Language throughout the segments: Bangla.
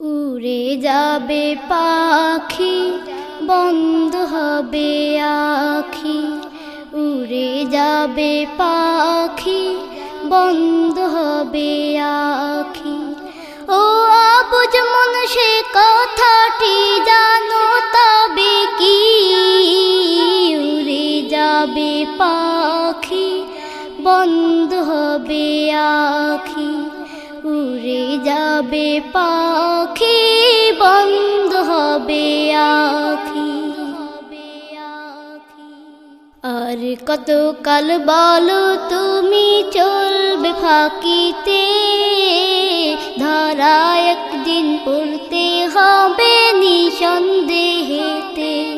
উড়ে যাবে পাখি, বন্ধ হবে আখি। উড়ে যাবে পাখি, বন্ধ হবে আখি। ও আবুজ মন, সে কথাটি জানো তবে কি? উড়ে যাবে পাখি, বন্ধ হবে আখি। উড়ে যাবে পাখি, বন্ধ হবে আখি। আর কত কাল বলো তুমি চলবে ফাঁকিতে, ধারা একদিন পড়তে হবে নিঃসন্দেহেতে।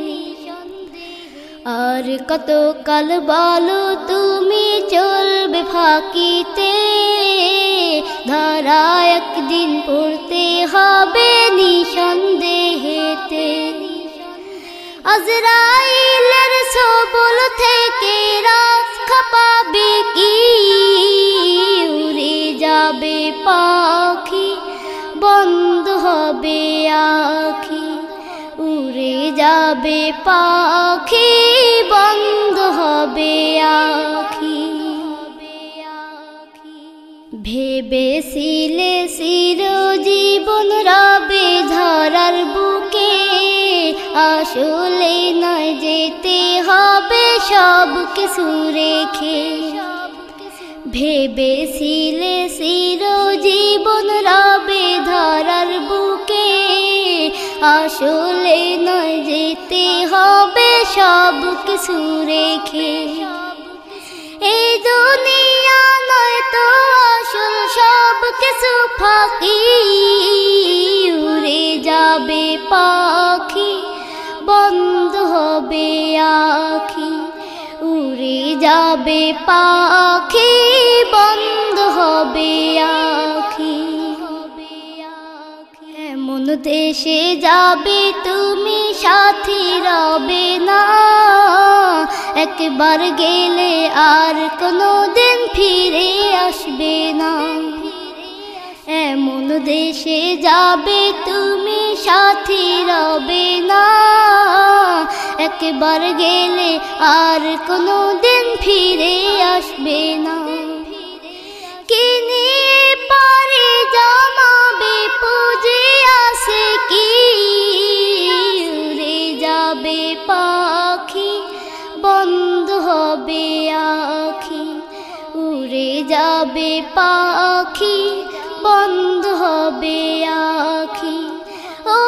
আর কত কাল বলো তুমি চলবে ফাঁকিতে ধারা একদিন পড়তে হবে নিঃসন্দেহেতে। আজরাইলের সবল থেকে রক্ষা পাবে কি? উড়ে যাবে পাখি, বন্ধ হবে আখি। উড়ে যাবে পাখি, বন্ধ ভেবে সিলে সির জীবন রবে ধরার বুকে। আসলে নয় যেতে হবে সব কিছু রেখে। ভেবে সিলে সির জীবন রবে ধরার বুকে। আসলে নয় যেতে হবে সব কিছু রেখে। এই কিছু ফাঁকি উড়ে যাবে পাখি, বন্ধ হবে আখি, উড়ে যাবে পাখি, বন্ধ হবে আখি। এমন দেশে যাবে তুমি, সাথী রবে না। একবার গেলে আর কোনো দিন ফিরে আসবে না। এমন দেশে যাবে তুমি সাথী রবে না। একবার গেলে আর কোনো দিন ফিরে আসবে না। আসে কি? উড়ে যাবে পাখি, বন্ধ হবে উড়ে যাবে পাখি, বন্ধ হবে আখি। ও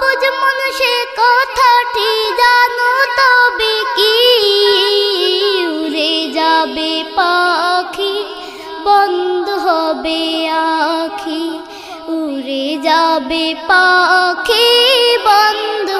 বুঝ মনুষ্য, কথাটি জানো তবে কি? উড়ে যাবে পাখি, বন্ধ হবে আখি। উড়ে যাবে পাখি, বন্ধ